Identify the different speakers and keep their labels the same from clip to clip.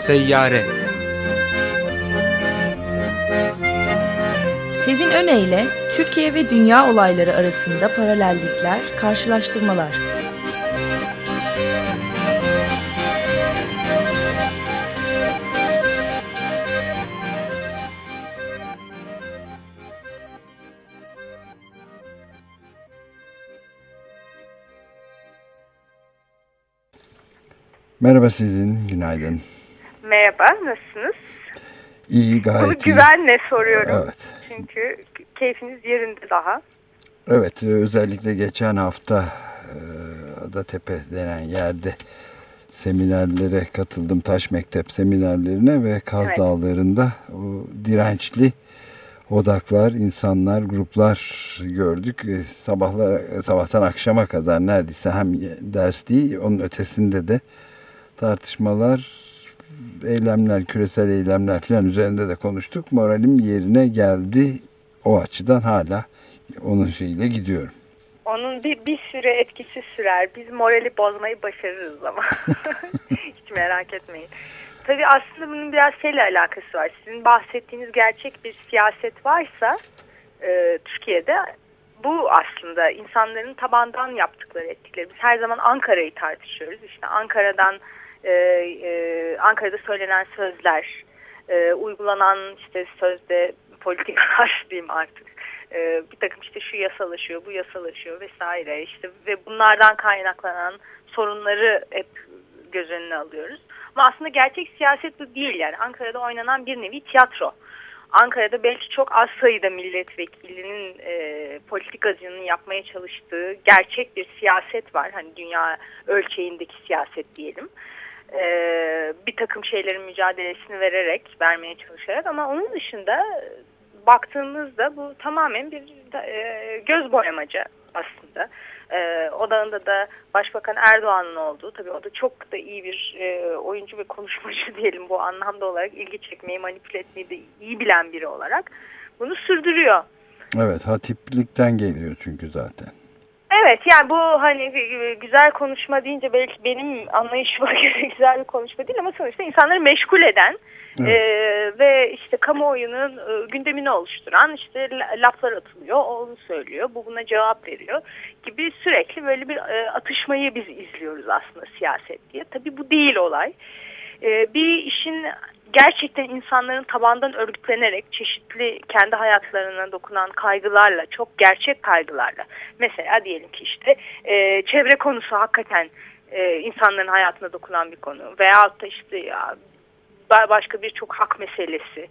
Speaker 1: Seyyare
Speaker 2: Sezin Öne Türkiye ve dünya olayları arasında paralellikler, karşılaştırmalar.
Speaker 3: Merhaba sizin, günaydın.
Speaker 4: Merhaba, nasılsınız?
Speaker 3: İyi, gayet Bunu
Speaker 4: güvenle soruyorum. Evet. Çünkü keyfiniz yerinde daha.
Speaker 3: Evet, özellikle geçen hafta e, Adatepe denen yerde seminerlere katıldım. Taş Mektep seminerlerine ve Kaz evet. Dağları'nda o dirençli odaklar, insanlar, gruplar gördük. E, sabahlar, sabahtan akşama kadar neredeyse hem ders değil, onun ötesinde de tartışmalar, eylemler, küresel eylemler falan üzerinde de konuştuk. Moralim yerine geldi. O açıdan hala onun şeyiyle gidiyorum.
Speaker 4: Onun bir, bir süre etkisi sürer. Biz morali bozmayı başarırız ama. Hiç merak etmeyin. Tabii aslında bunun biraz şeyle alakası var. Sizin bahsettiğiniz gerçek bir siyaset varsa e, Türkiye'de bu aslında insanların tabandan yaptıkları ettikleri. Biz her zaman Ankara'yı tartışıyoruz. İşte Ankara'dan e, e, Ankara'da söylenen sözler, e, uygulanan işte sözde politikalar diyeyim artık. E, bir takım işte şu yasalaşıyor, bu yasalaşıyor vesaire işte ve bunlardan kaynaklanan sorunları hep göz önüne alıyoruz. Ama aslında gerçek siyaset bu değil yani Ankara'da oynanan bir nevi tiyatro. Ankara'da belki çok az sayıda milletvekilinin e, politikacının yapmaya çalıştığı gerçek bir siyaset var. Hani dünya ölçeğindeki siyaset diyelim e, bir takım şeylerin mücadelesini vererek, vermeye çalışarak ama onun dışında baktığımızda bu tamamen bir e, göz boyamaca aslında. E, odağında da Başbakan Erdoğan'ın olduğu, tabii o da çok da iyi bir e, oyuncu ve konuşmacı diyelim bu anlamda olarak ilgi çekmeyi, manipüle etmeyi de iyi bilen biri olarak bunu sürdürüyor.
Speaker 3: Evet, hatiplikten geliyor çünkü zaten.
Speaker 4: Evet yani bu hani güzel konuşma deyince belki benim anlayışıma göre güzel bir konuşma değil ama sonuçta insanları meşgul eden evet. e, ve işte kamuoyunun e, gündemini oluşturan işte laflar atılıyor, onu söylüyor, bu buna cevap veriyor gibi sürekli böyle bir e, atışmayı biz izliyoruz aslında siyaset diye. Tabii bu değil olay. E, bir işin gerçekten insanların tabandan örgütlenerek çeşitli kendi hayatlarına dokunan kaygılarla, çok gerçek kaygılarla. Mesela diyelim ki işte e, çevre konusu hakikaten e, insanların hayatına dokunan bir konu. Veyahut da işte ya, başka birçok hak meselesi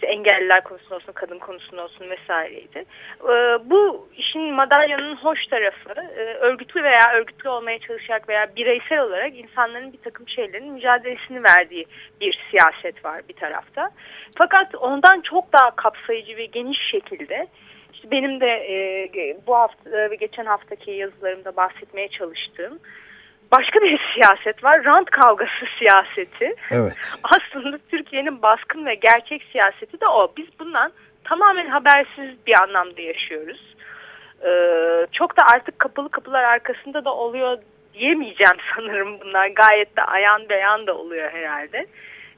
Speaker 4: işte engelliler konusunda olsun, kadın konusunda olsun vesaireydi. E, bu işin madalyanın hoş tarafı e, örgütlü veya örgütlü olmaya çalışarak veya bireysel olarak insanların bir takım şeylerin mücadelesini verdiği bir siyaset var bir tarafta. Fakat ondan çok daha kapsayıcı ve geniş şekilde işte benim de e, bu hafta ve geçen haftaki yazılarımda bahsetmeye çalıştığım başka bir siyaset var. Rant kavgası siyaseti.
Speaker 3: Evet.
Speaker 4: Aslında Türkiye'nin baskın ve gerçek siyaseti de o. Biz bundan tamamen habersiz bir anlamda yaşıyoruz. Ee, çok da artık kapalı kapılar arkasında da oluyor diyemeyeceğim sanırım bunlar. Gayet de ayan beyan da oluyor herhalde.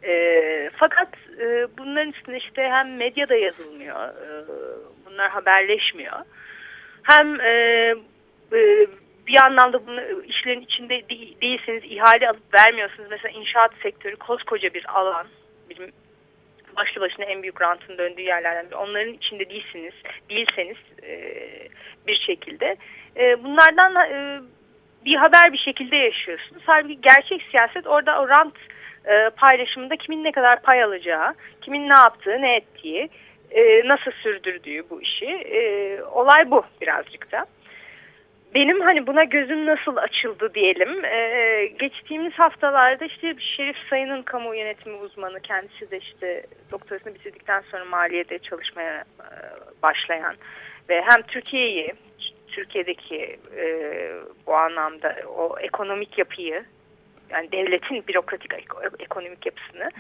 Speaker 4: E, fakat e, bunların üstüne işte hem medyada yazılmıyor, e, bunlar haberleşmiyor. Hem e, e, bir anlamda bunu işlerin içinde değilseniz ihale alıp vermiyorsunuz. Mesela inşaat sektörü koskoca bir alan. Bir başlı başına en büyük rantın döndüğü yerlerden biri. Onların içinde değilsiniz, değilseniz e, bir şekilde. E, bunlardan e, bir haber bir şekilde yaşıyorsunuz. Halbuki gerçek siyaset orada o rant paylaşımında kimin ne kadar pay alacağı, kimin ne yaptığı, ne ettiği, nasıl sürdürdüğü bu işi. Olay bu birazcık da benim hani buna gözüm nasıl açıldı diyelim. Ee, geçtiğimiz haftalarda işte Şerif Sayın'ın kamu yönetimi uzmanı kendisi de işte doktorasını bitirdikten sonra maliyede çalışmaya e, başlayan ve hem Türkiye'yi Türkiye'deki e, bu anlamda o ekonomik yapıyı yani devletin bürokratik ekonomik yapısını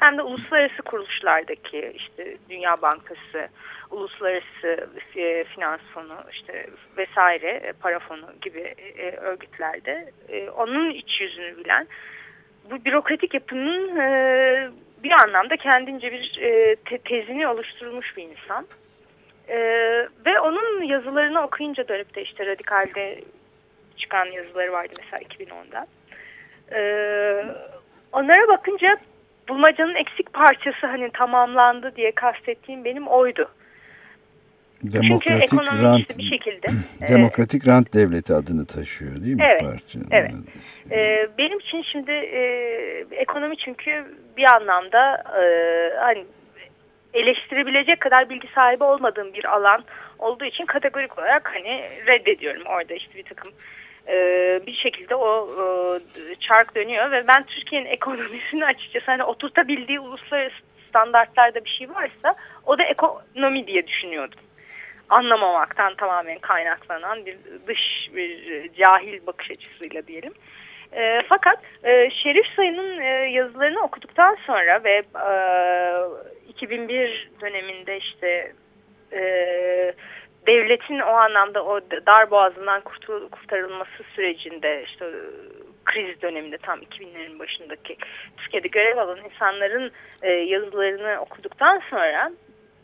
Speaker 4: hem de uluslararası kuruluşlardaki işte Dünya Bankası, Uluslararası e, Finans Fonu işte vesaire e, para fonu gibi e, örgütlerde onun iç yüzünü bilen bu bürokratik yapının bir anlamda kendince bir te tezini oluşturmuş bir insan. E, ve onun yazılarını okuyunca dönüp de işte Radikal'de çıkan yazıları vardı mesela 2010'da. E, onlara bakınca bulmacanın eksik parçası hani tamamlandı diye kastettiğim benim oydu.
Speaker 3: Demokratik
Speaker 4: Çünkü
Speaker 3: rant,
Speaker 4: bir şekilde.
Speaker 3: Demokratik rant devleti adını taşıyor değil mi
Speaker 4: Evet,
Speaker 3: parça?
Speaker 4: evet. Ee, benim için şimdi e, ekonomi çünkü bir anlamda e, hani eleştirebilecek kadar bilgi sahibi olmadığım bir alan olduğu için kategorik olarak hani reddediyorum orada işte bir takım e, bir şekilde o e, çark dönüyor ve ben Türkiye'nin ekonomisini açıkçası hani oturtabildiği uluslararası standartlarda bir şey varsa o da ekonomi diye düşünüyordum anlamamaktan tamamen kaynaklanan bir dış bir cahil bakış açısıyla diyelim. E, fakat e, Şerif Sayın'ın e, yazılarını okuduktan sonra ve e, 2001 döneminde e, devletin o anlamda o dar boğazından kurtul, kurtarılması sürecinde işte kriz döneminde tam 2000'lerin başındaki Türkiye'de görev alan insanların e, yazılarını okuduktan sonra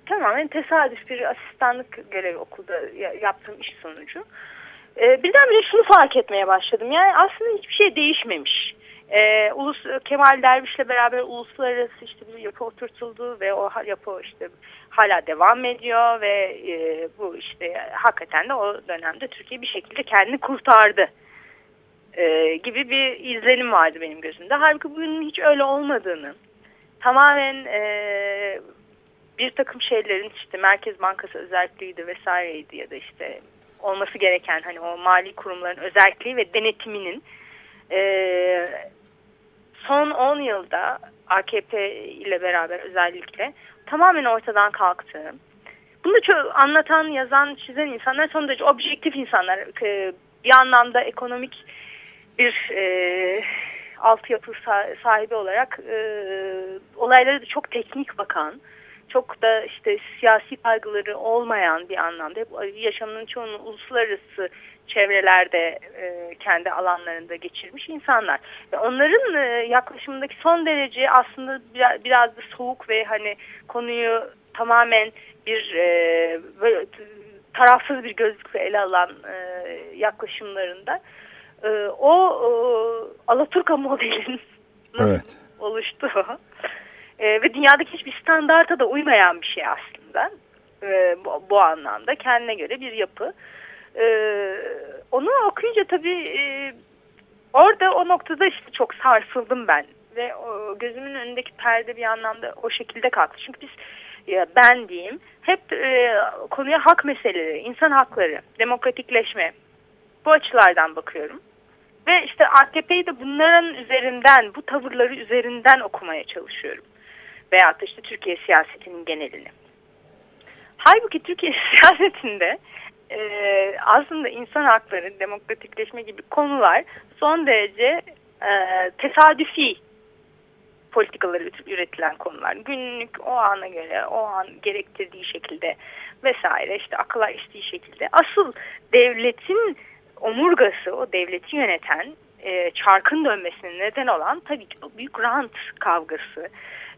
Speaker 4: tamamen tesadüf bir asistanlık görevi okulda yaptığım iş sonucu. E, birdenbire şunu fark etmeye başladım. Yani aslında hiçbir şey değişmemiş. E, Ulus Kemal Derviş'le beraber uluslararası işte bir yapı oturtuldu ve o yapı işte hala devam ediyor ve e, bu işte hakikaten de o dönemde Türkiye bir şekilde kendini kurtardı e, gibi bir izlenim vardı benim gözümde. Halbuki bunun hiç öyle olmadığını tamamen e, bir takım şeylerin işte Merkez Bankası özelliğiydi vesaireydi ya da işte olması gereken hani o mali kurumların özelliği ve denetiminin e, son 10 yılda AKP ile beraber özellikle tamamen ortadan kalktı. Bunu çok anlatan, yazan, çizen insanlar son derece objektif insanlar. Bir anlamda ekonomik bir e, altyapı sahibi olarak e, olaylara da çok teknik bakan, çok da işte siyasi kaygıları olmayan bir anlamda hep yaşamının çoğunu uluslararası çevrelerde e, kendi alanlarında geçirmiş insanlar. Ve onların e, yaklaşımındaki son derece aslında biraz, biraz da soğuk ve hani konuyu tamamen bir e, böyle, tarafsız bir gözlükle ele alan e, yaklaşımlarında e, o e, Alaturka modelinin
Speaker 3: evet.
Speaker 4: oluştuğu e, ve dünyadaki hiçbir standarta da uymayan bir şey aslında e, bu, bu anlamda kendine göre bir yapı. E, onu okuyunca tabii e, orada o noktada işte çok sarsıldım ben ve o, gözümün önündeki perde bir anlamda o şekilde kalktı. Çünkü biz ya ben diyeyim hep e, konuya hak meseleleri, insan hakları, demokratikleşme bu açılardan bakıyorum. Ve işte AKP'yi de bunların üzerinden, bu tavırları üzerinden okumaya çalışıyorum veyahut da işte Türkiye siyasetinin genelini. Halbuki Türkiye siyasetinde e, aslında insan hakları, demokratikleşme gibi konular son derece e, tesadüfi politikaları üretilen konular. Günlük o ana göre, o an gerektirdiği şekilde vesaire işte akla içtiği şekilde. Asıl devletin omurgası, o devleti yöneten e, çarkın dönmesine neden olan tabii ki o büyük rant kavgası,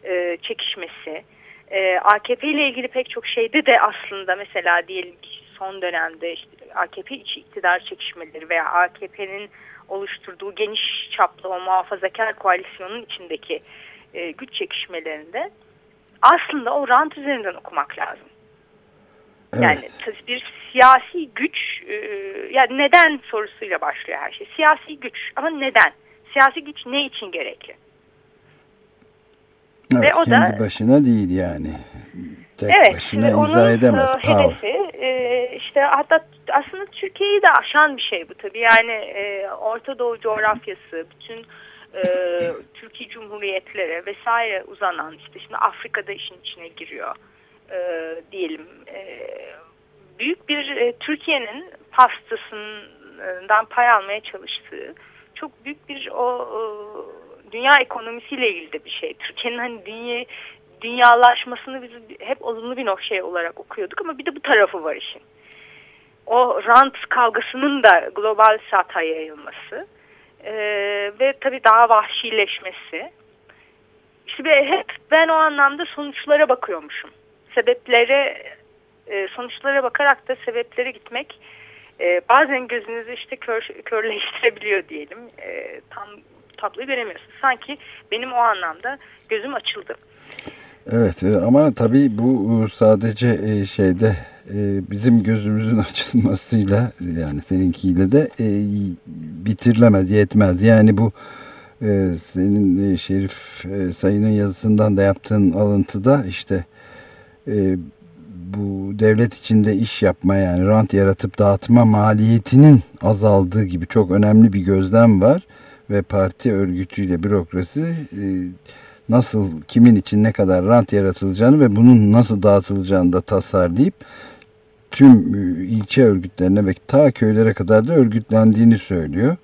Speaker 4: e, çekişmesi. E, AKP ile ilgili pek çok şeyde de aslında mesela diyelim ki son dönemde işte AKP içi iktidar çekişmeleri veya AKP'nin oluşturduğu geniş çaplı o muhafazakar koalisyonun içindeki e, güç çekişmelerinde aslında o rant üzerinden okumak lazım. Evet. Yani bir siyasi güç e, yani neden sorusuyla başlıyor her şey. Siyasi güç ama neden? Siyasi güç ne için gerekli?
Speaker 3: Evet, Ve o kendi da, başına değil yani. Tek evet, başına izah onun edemez.
Speaker 4: Hedefi, e, işte hatta aslında Türkiye'yi de aşan bir şey bu tabii. Yani e, Orta Doğu coğrafyası, bütün e, Türkiye Cumhuriyetleri vesaire uzanan işte şimdi Afrika'da işin içine giriyor e, diyelim. E, büyük bir e, Türkiye'nin pastasından pay almaya çalıştığı çok büyük bir o, o dünya ekonomisiyle ilgili de bir şey. Türkiye'nin hani dünya dünyalaşmasını biz hep olumlu bir şey olarak okuyorduk ama bir de bu tarafı var işin. O rant kavgasının da global sata yayılması e, ve tabii daha vahşileşmesi. İşte hep ben o anlamda sonuçlara bakıyormuşum. Sebeplere, e, sonuçlara bakarak da sebeplere gitmek e, bazen gözünüzü işte kör, körleştirebiliyor diyelim. E, tam tabloyu göremiyorsunuz. Sanki benim o anlamda gözüm açıldı.
Speaker 3: Evet e, ama tabii bu sadece e, şeyde e, bizim gözümüzün açılmasıyla yani seninkiyle de bitirilemez, yetmez. Yani bu senin Şerif Sayın'ın yazısından da yaptığın alıntıda işte bu devlet içinde iş yapma yani rant yaratıp dağıtma maliyetinin azaldığı gibi çok önemli bir gözlem var ve parti örgütüyle bürokrasi nasıl kimin için ne kadar rant yaratılacağını ve bunun nasıl dağıtılacağını da tasarlayıp tüm e, ilçe örgütlerine ve ta köylere kadar da örgütlendiğini söylüyor.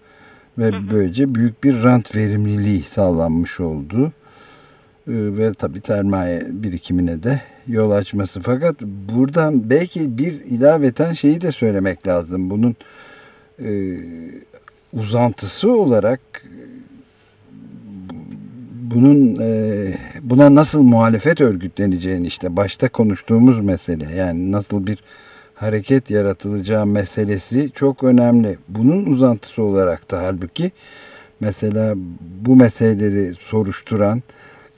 Speaker 3: Ve böylece büyük bir rant verimliliği sağlanmış oldu. E, ve tabii sermaye birikimine de yol açması. Fakat buradan belki bir ilaveten şeyi de söylemek lazım. Bunun e, uzantısı olarak bunun e, buna nasıl muhalefet örgütleneceğini işte başta konuştuğumuz mesele yani nasıl bir hareket yaratılacağı meselesi çok önemli. Bunun uzantısı olarak da halbuki mesela bu meseleleri soruşturan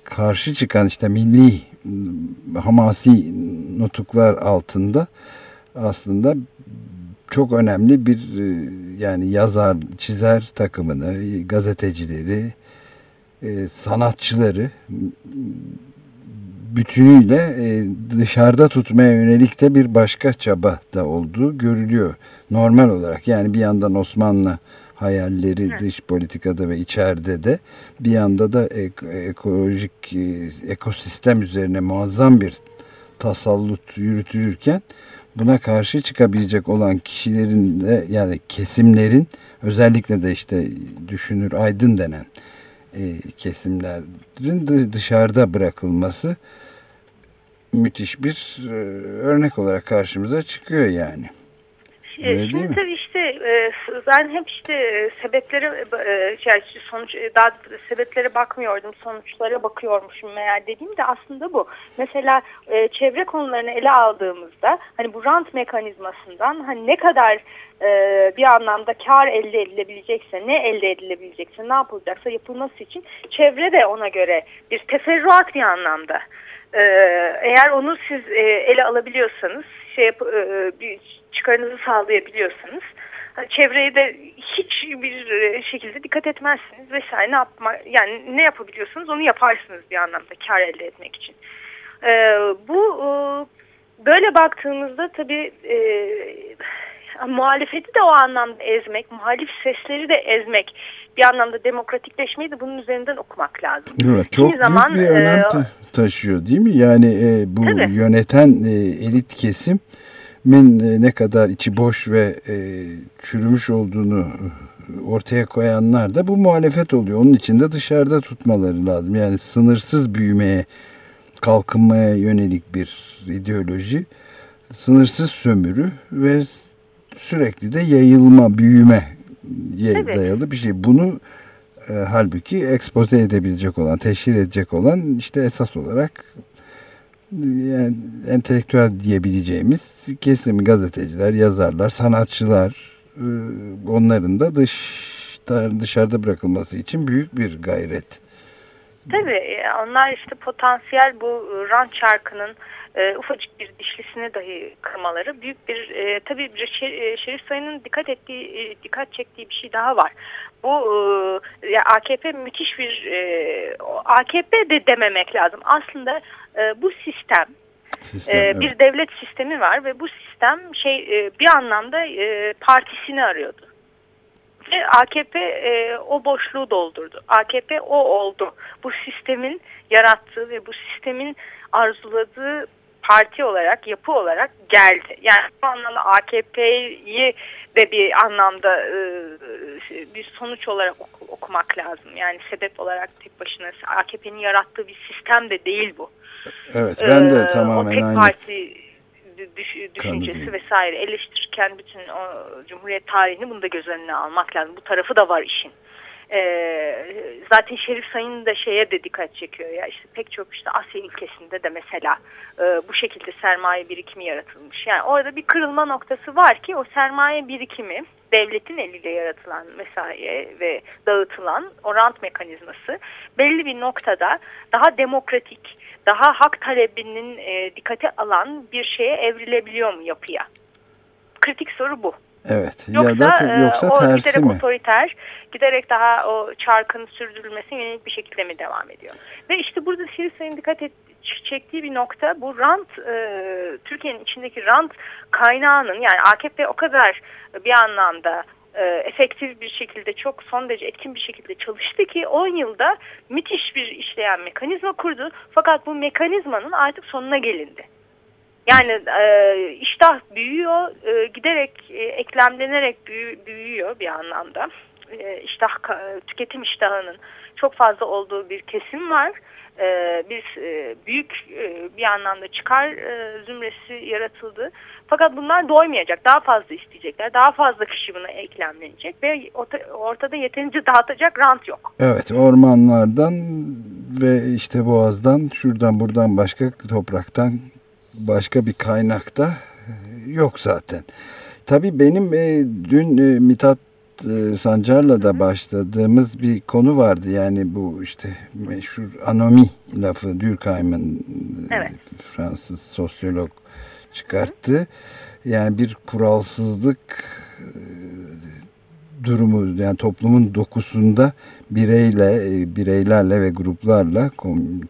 Speaker 3: karşı çıkan işte milli hamasi nutuklar altında aslında çok önemli bir e, yani yazar, çizer takımını, gazetecileri, e, sanatçıları bütünüyle e, dışarıda tutmaya yönelik de bir başka çaba da olduğu görülüyor. Normal olarak yani bir yandan Osmanlı hayalleri dış politikada ve içeride de bir yanda da ek, ekolojik e, ekosistem üzerine muazzam bir tasallut yürütülürken buna karşı çıkabilecek olan kişilerin de yani kesimlerin özellikle de işte düşünür aydın denen e, kesimlerin dışarıda bırakılması müthiş bir e, örnek olarak karşımıza çıkıyor yani.
Speaker 4: Öyle Şimdi tabii işte e, ben hep işte sebeplere yani sonuç daha sebeplere bakmıyordum sonuçlara bakıyormuşum meğer dediğim de aslında bu. Mesela çevre konularını ele aldığımızda hani bu rant mekanizmasından hani ne kadar e, bir anlamda kar elde edilebilecekse, ne elde edilebilecekse, ne yapılacaksa yapılması için çevre de ona göre bir teferruat bir anlamda. E, eğer onu siz e, ele alabiliyorsanız, şey yap, e, bir çıkarınızı sağlayabiliyorsanız, çevreye de hiçbir e, şekilde dikkat etmezsiniz vesaire ne yapma yani ne yapabiliyorsunuz onu yaparsınız bir anlamda kar elde etmek için. E, bu e, böyle baktığımızda tabii e, muhalefeti de o anlamda ezmek, muhalif sesleri de ezmek bir anlamda demokratikleşmeyi de bunun üzerinden okumak lazım.
Speaker 3: Evet, çok büyük zaman, bir önem e, taşıyor değil mi? Yani e, bu tabii. yöneten e, elit kesim min e, ne kadar içi boş ve e, çürümüş olduğunu ortaya koyanlar da bu muhalefet oluyor. Onun için de dışarıda tutmaları lazım. Yani sınırsız büyümeye, kalkınmaya yönelik bir ideoloji, sınırsız sömürü ve sürekli de yayılma, büyüme evet. dayalı bir şey. Bunu e, halbuki ekspoze edebilecek olan, teşhir edecek olan işte esas olarak yani entelektüel diyebileceğimiz kesim gazeteciler, yazarlar, sanatçılar e, onların da dış dışarıda bırakılması için büyük bir gayret.
Speaker 4: Tabii e, onlar işte potansiyel bu rant çarkının e, ufacık bir dişlisini dahi kırmaları büyük bir e, tabii bir şer, e, Şerif Sayın'ın dikkat ettiği e, dikkat çektiği bir şey daha var. Bu e, AKP müthiş bir e, AKP de dememek lazım. Aslında e, bu sistem Sistem, ee, evet. bir devlet sistemi var ve bu sistem şey e, bir anlamda e, partisini arıyordu. Ve AKP e, o boşluğu doldurdu. AKP o oldu. Bu sistemin yarattığı ve bu sistemin arzuladığı parti olarak, yapı olarak geldi. Yani bu anlamda AKP'yi de bir anlamda e, bir sonuç olarak okumak lazım. Yani sebep olarak tek başına AKP'nin yarattığı bir sistem de değil bu.
Speaker 3: Evet ben de ee, tamamen o tek aynı.
Speaker 4: parti düş, düşüncesi vesaire eleştirirken bütün o Cumhuriyet tarihini bunu da göz önüne almak lazım. Bu tarafı da var işin. E, zaten Şerif Sayın da şeye de dikkat çekiyor ya işte pek çok işte Asya ülkesinde de mesela e, bu şekilde sermaye birikimi yaratılmış. Yani orada bir kırılma noktası var ki o sermaye birikimi devletin eliyle yaratılan mesaiye ve dağıtılan o rant mekanizması belli bir noktada daha demokratik, daha hak talebinin e, dikkate alan bir şeye evrilebiliyor mu yapıya? Kritik soru bu.
Speaker 3: Evet.
Speaker 4: Yoksa,
Speaker 3: ya da yoksa
Speaker 4: e, o
Speaker 3: tersi
Speaker 4: giderek
Speaker 3: mi?
Speaker 4: otoriter, giderek daha o çarkın sürdürülmesine yönelik bir şekilde mi devam ediyor? Ve işte burada Sirisa'nın dikkat et, çektiği bir nokta bu rant, e, Türkiye'nin içindeki rant kaynağının yani AKP o kadar bir anlamda e, efektif bir şekilde çok son derece etkin bir şekilde çalıştı ki 10 yılda müthiş bir işleyen mekanizma kurdu. Fakat bu mekanizmanın artık sonuna gelindi. Yani e, iştah büyüyor, e, giderek e, eklemlenerek büyü, büyüyor bir anlamda. E, iştah, tüketim iştahının çok fazla olduğu bir kesim var. E, bir e, büyük e, bir anlamda çıkar e, zümresi yaratıldı. Fakat bunlar doymayacak, daha fazla isteyecekler, daha fazla kişi buna eklemlenecek ve ortada yeterince dağıtacak rant yok.
Speaker 3: Evet, ormanlardan ve işte boğazdan, şuradan buradan başka topraktan başka bir kaynakta yok zaten. Tabii benim e, dün e, Mithat e, Sancar'la da başladığımız bir konu vardı. Yani bu işte meşhur anomi lafı Durkheim'in e, evet. Fransız sosyolog çıkarttı. Yani bir kuralsızlık e, durumu yani toplumun dokusunda bireyle, e, bireylerle ve gruplarla,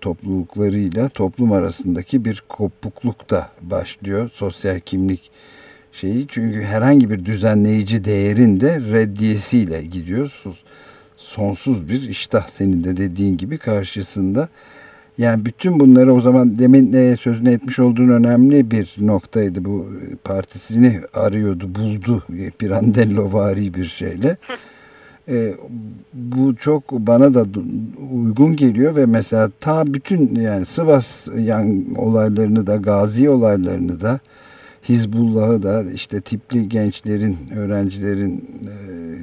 Speaker 3: topluluklarıyla toplum arasındaki bir kopukluk da başlıyor. Sosyal kimlik şeyi çünkü herhangi bir düzenleyici değerin de reddiyesiyle gidiyor. Sonsuz bir iştah senin de dediğin gibi karşısında. Yani bütün bunları o zaman demin e, sözünü etmiş olduğun önemli bir noktaydı. Bu partisini arıyordu, buldu Pirandello vari bir şeyle. E, bu çok bana da uygun geliyor ve mesela ta bütün yani Sivas yan olaylarını da Gazi olaylarını da Hizbullah'ı da işte tipli gençlerin, öğrencilerin e,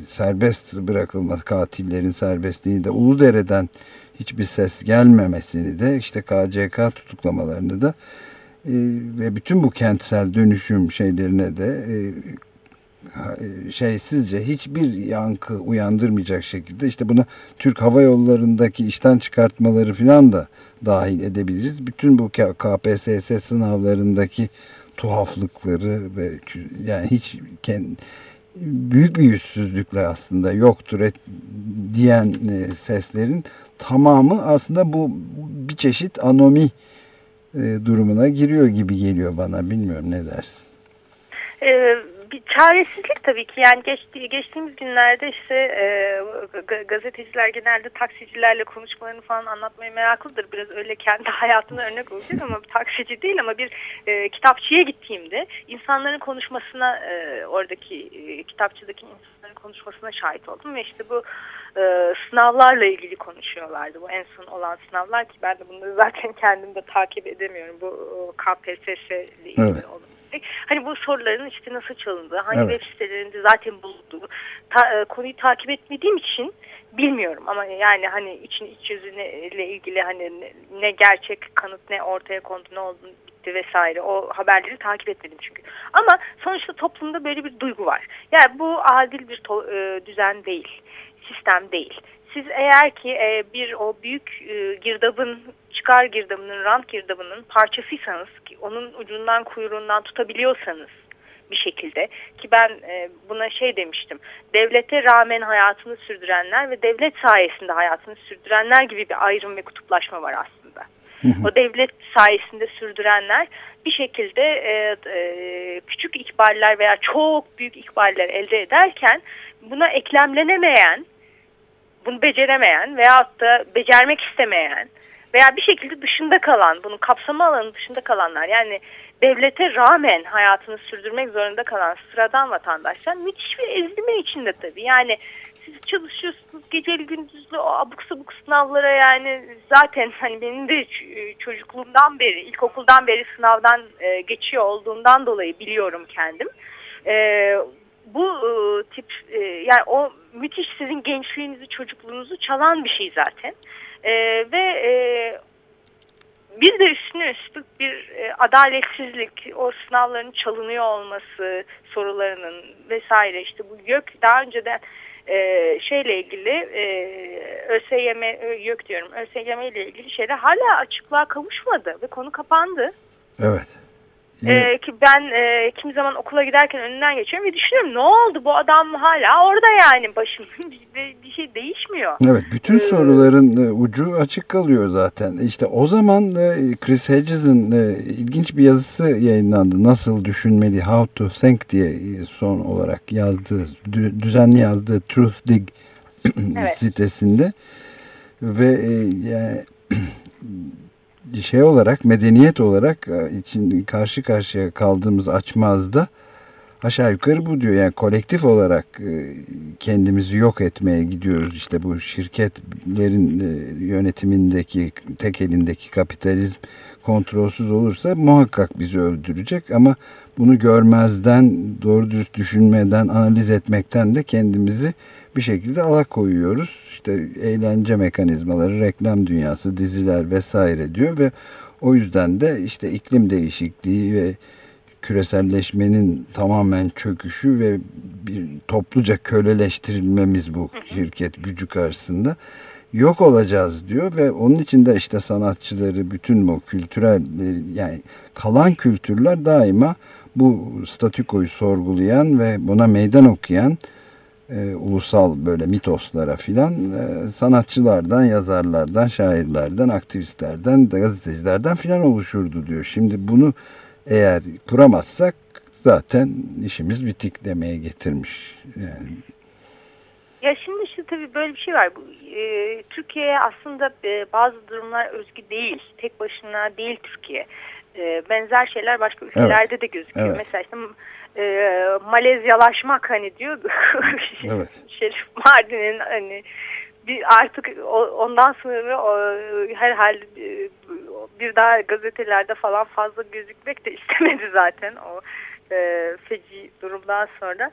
Speaker 3: serbest bırakılması, katillerin serbestliğini de Uludere'den hiçbir ses gelmemesini de işte KCK tutuklamalarını da e, ve bütün bu kentsel dönüşüm şeylerine de e, şeysizce hiçbir yankı uyandırmayacak şekilde işte buna Türk Hava Yolları'ndaki işten çıkartmaları falan da dahil edebiliriz. Bütün bu KPSS sınavlarındaki tuhaflıkları ve yani hiç kendi, büyük bir yüzsüzlükle aslında yoktur et, diyen e, seslerin tamamı aslında bu bir çeşit anomi e, durumuna giriyor gibi geliyor bana. Bilmiyorum ne dersin?
Speaker 4: Ee, bir çaresizlik tabii ki yani geçti, geçtiğimiz günlerde işte e, gazeteciler genelde taksicilerle konuşmalarını falan anlatmaya meraklıdır. Biraz öyle kendi hayatına örnek olacak ama bir taksici değil ama bir e, kitapçıya gittiğimde insanların konuşmasına e, oradaki e, kitapçıdaki insanların konuşmasına şahit oldum ve işte bu e, sınavlarla ilgili konuşuyorlardı. Bu en son olan sınavlar ki ben de bunları zaten kendim de takip edemiyorum. Bu KPSS ile ilgili evet. olan etmek. Hani bu soruların işte nasıl çalındığı, hangi evet. web sitelerinde zaten bulunduğu ta, e, konuyu takip etmediğim için bilmiyorum ama yani hani için iç yüzüyle ilgili hani ne, ne gerçek kanıt ne ortaya kondu ne oldu bitti vesaire o haberleri takip etmedim çünkü. Ama sonuçta toplumda böyle bir duygu var. Yani bu adil bir e, düzen değil, sistem değil siz eğer ki e, bir o büyük e, girdabın çıkar girdabının rant girdabının parçasıysanız ki onun ucundan kuyruğundan tutabiliyorsanız bir şekilde ki ben e, buna şey demiştim devlete rağmen hayatını sürdürenler ve devlet sayesinde hayatını sürdürenler gibi bir ayrım ve kutuplaşma var aslında. O devlet sayesinde sürdürenler bir şekilde e, e, küçük ikballer veya çok büyük ikballer elde ederken buna eklemlenemeyen bunu beceremeyen veyahut da becermek istemeyen veya bir şekilde dışında kalan, bunun kapsama alanı dışında kalanlar yani devlete rağmen hayatını sürdürmek zorunda kalan sıradan vatandaşlar müthiş bir ezilme içinde tabii. Yani siz çalışıyorsunuz geceli gündüzlü o abuk sabuk sınavlara yani zaten hani benim de çocukluğumdan beri ilkokuldan beri sınavdan e, geçiyor olduğundan dolayı biliyorum kendim. E, bu e, tip e, yani o müthiş sizin gençliğinizi, çocukluğunuzu çalan bir şey zaten. E, ve e, bir de üstüne üstlük bir e, adaletsizlik, o sınavların çalınıyor olması sorularının vesaire işte bu YÖK daha önceden e, şeyle ilgili e, ÖSYM, YÖK diyorum ÖSYM ile ilgili şeyde hala açıklığa kavuşmadı ve konu kapandı.
Speaker 3: Evet.
Speaker 4: Ee, ki ben e, kimi zaman okula giderken önünden geçiyorum ve düşünüyorum ne oldu bu adam hala orada yani başımda bir, şey değişmiyor.
Speaker 3: Evet bütün ee, soruların e, ucu açık kalıyor zaten. İşte o zaman da Chris Hedges'in e, ilginç bir yazısı yayınlandı. Nasıl düşünmeli, How to Think diye e, son olarak yazdığı, düzenli yazdığı Truth Dig evet. sitesinde ve e, yani şey olarak medeniyet olarak e, için karşı karşıya kaldığımız açmazda aşağı yukarı bu diyor. Yani kolektif olarak e, kendimizi yok etmeye gidiyoruz. İşte bu şirketlerin e, yönetimindeki tek elindeki kapitalizm kontrolsüz olursa muhakkak bizi öldürecek. Ama bunu görmezden, doğru düz düşünmeden, analiz etmekten de kendimizi bir şekilde alakoyuyoruz. İşte eğlence mekanizmaları, reklam dünyası, diziler vesaire diyor ve o yüzden de işte iklim değişikliği ve küreselleşmenin tamamen çöküşü ve bir topluca köleleştirilmemiz bu şirket gücü karşısında yok olacağız diyor ve onun için de işte sanatçıları bütün bu kültürel yani kalan kültürler daima bu statükoyu sorgulayan ve buna meydan okuyan e, ulusal böyle mitoslara filan e, sanatçılardan, yazarlardan, şairlerden, aktivistlerden, gazetecilerden filan oluşurdu diyor. Şimdi bunu eğer kuramazsak zaten işimiz bitik demeye getirmiş. Yani.
Speaker 4: Ya şimdi işte tabii böyle bir şey var. Bu, e, Türkiye'ye aslında e, bazı durumlar özgü değil. Tek başına değil Türkiye. E, benzer şeyler başka ülkelerde evet. de gözüküyor. Evet. Mesela işte e, Malezyalaşmak hani diyordu. evet. Şerif Mardin'in hani bir artık ondan sonra o, herhalde bir daha gazetelerde falan fazla gözükmek de istemedi zaten o e, feci durumdan sonra. E,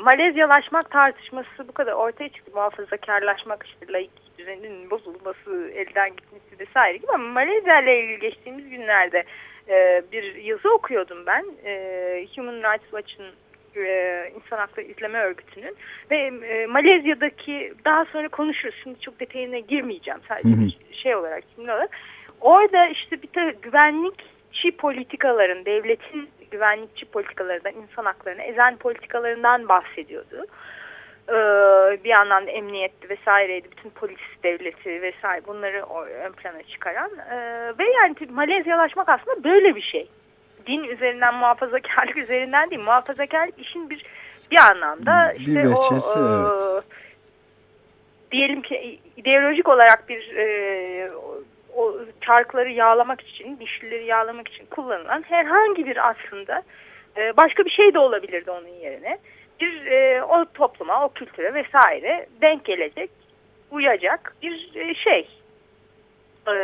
Speaker 4: Malezyalaşmak tartışması bu kadar ortaya çıktı. Muhafazakarlaşmak işte laik düzenin bozulması, elden gitmesi vesaire gibi ama Malezya ile ilgili geçtiğimiz günlerde e, bir yazı okuyordum ben. E, Human Rights Watch'ın e, insan hakları izleme örgütünün ve e, Malezya'daki daha sonra konuşuruz. Şimdi çok detayına girmeyeceğim sadece hı hı. bir şey olarak şimdi olarak. Orada işte bir de güvenlikçi politikaların, devletin güvenlikçi politikalarından, insan haklarını ezen politikalarından bahsediyordu. Ee, bir yandan da emniyetti vesaireydi. Bütün polis devleti vesaire bunları ön plana çıkaran. Ee, ve yani Malezyalaşmak aslında böyle bir şey. Din üzerinden muhafazakarlık üzerinden değil. Muhafazakarlık işin bir bir anlamda işte bir veçesi, o evet. diyelim ki ideolojik olarak bir e, o çarkları yağlamak için, dişlileri yağlamak için kullanılan herhangi bir aslında e, başka bir şey de olabilirdi onun yerine bir e, o topluma, o kültüre vesaire denk gelecek, uyacak bir e, şey. E,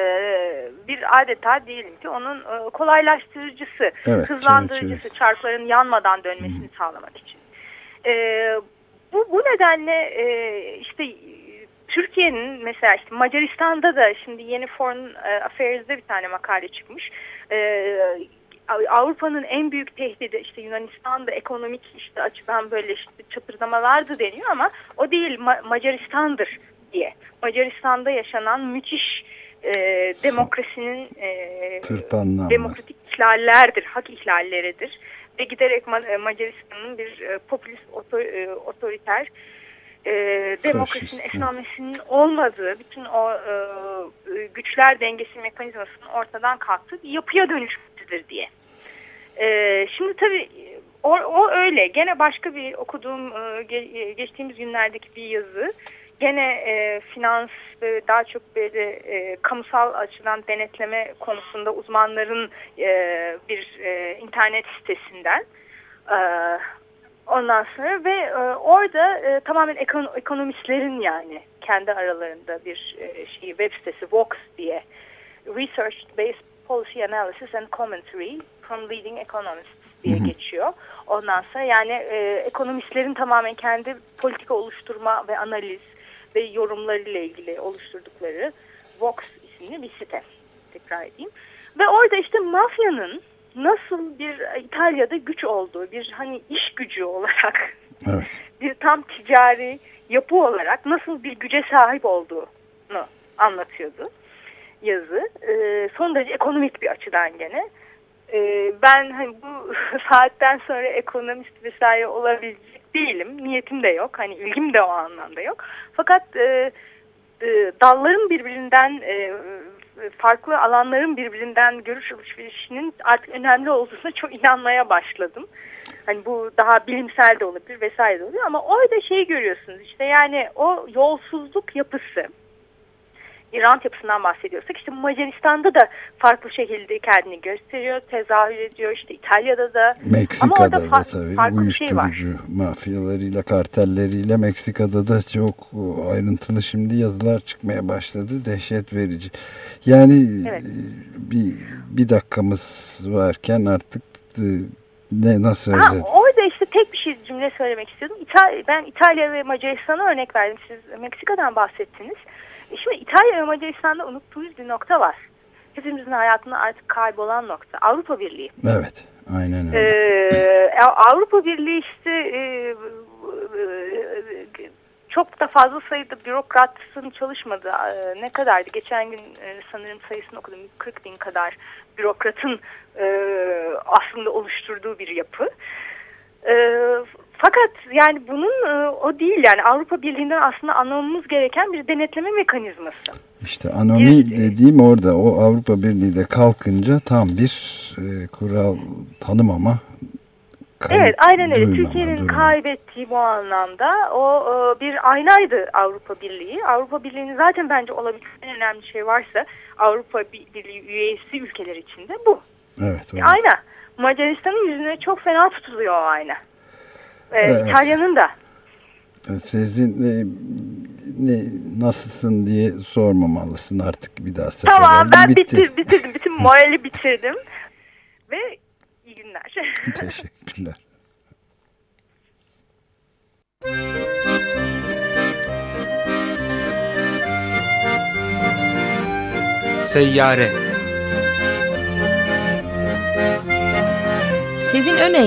Speaker 4: bir adeta diyelim ki onun e, kolaylaştırıcısı, evet, hızlandırıcısı, evet. çarkların yanmadan dönmesini Hı. sağlamak için. E, bu, bu nedenle e, işte Türkiye'nin mesela işte Macaristan'da da şimdi yeni Foreign Affairs'de bir tane makale çıkmış. E, Avrupa'nın en büyük tehdidi işte Yunanistan'da ekonomik işte açıdan böyle işte çatırdamalardı deniyor ama o değil Ma Macaristan'dır diye. Macaristan'da yaşanan müthiş e, demokrasinin e, demokratik ihlallerdir, hak ihlalleridir ve giderek Ma Macaristan'ın bir e, popülist otor, e, otoriter e, demokrasinin esnamesinin olmadığı bütün o e, güçler dengesi mekanizmasının ortadan kalktığı bir yapıya dönüşmesidir diye. E, şimdi tabii o, o öyle. Gene başka bir okuduğum e, ge, geçtiğimiz günlerdeki bir yazı. Gene e, finans ve daha çok böyle e, kamusal açıdan denetleme konusunda uzmanların e, bir e, internet sitesinden. E, ondan sonra ve e, orada e, tamamen ekon, ekonomistlerin yani kendi aralarında bir e, şey web sitesi Vox diye Research Based Policy Analysis and Commentary from Leading Economists diye hı hı. geçiyor. Ondan sonra yani e, ekonomistlerin tamamen kendi politika oluşturma ve analiz ve yorumlarıyla ilgili oluşturdukları Vox isimli bir site. Tekrar edeyim. Ve orada işte mafyanın nasıl bir İtalya'da güç olduğu, bir hani iş gücü olarak, evet. bir tam ticari yapı olarak nasıl bir güce sahip olduğunu anlatıyordu yazı. E, son derece ekonomik bir açıdan gene. E, ben hani bu saatten sonra ekonomist vesaire olabilecek değilim. Niyetim de yok. Hani ilgim de o anlamda yok. Fakat e, e, dalların birbirinden e, farklı alanların birbirinden görüş alışverişinin artık önemli olduğuna çok inanmaya başladım. Hani bu daha bilimsel de olabilir vesaire de oluyor ama orada şey görüyorsunuz işte yani o yolsuzluk yapısı rant yapısından bahsediyorsak işte Macaristan'da da farklı şekilde kendini gösteriyor, tezahür ediyor. işte İtalya'da da.
Speaker 3: Meksika'da da tabii uyuşturucu şey mafyalarıyla, kartelleriyle Meksika'da da çok ayrıntılı şimdi yazılar çıkmaya başladı. Dehşet verici. Yani evet. bir, bir dakikamız varken artık e, ne nasıl
Speaker 4: ha, Orada işte tek bir şey cümle söylemek istiyordum. İtal ben İtalya ve Macaristan'a örnek verdim. Siz Meksika'dan bahsettiniz. E şimdi İtalya ve Macaristan'da unuttuğumuz bir nokta var. Hepimizin hayatında artık kaybolan nokta. Avrupa Birliği.
Speaker 3: Evet. Aynen öyle.
Speaker 4: Ee, Avrupa Birliği işte e, e, çok da fazla sayıda bürokratın çalışmadı. E, ne kadardı? Geçen gün e, sanırım sayısını okudum. 40 bin kadar bürokratın e, aslında oluşturduğu bir yapı. E, fakat yani bunun e, o değil yani Avrupa Birliği'nden aslında anlamamız gereken bir denetleme mekanizması.
Speaker 3: İşte anomi bir, dediğim orada o Avrupa Birliği de kalkınca tam bir e, kural tanımama
Speaker 4: Evet aynen öyle. Türkiye'nin kaybettiği bu anlamda o e, bir aynaydı Avrupa Birliği. Avrupa Birliği'nin zaten bence olabilecek en önemli şey varsa Avrupa Birliği üyesi ülkeler içinde bu.
Speaker 3: Evet.
Speaker 4: Öyle. Ayna. Macaristan'ın yüzüne çok fena tutuluyor o ayna. Ee, evet. İtalya'nın da.
Speaker 3: Sizin ne, ne, nasılsın diye sormamalısın artık bir daha sefer.
Speaker 4: Tamam ben bitti. bitir, bitirdim. Bütün morali bitirdim. Ve iyi günler.
Speaker 3: Teşekkürler.
Speaker 1: Seyyare
Speaker 2: Sezin Öne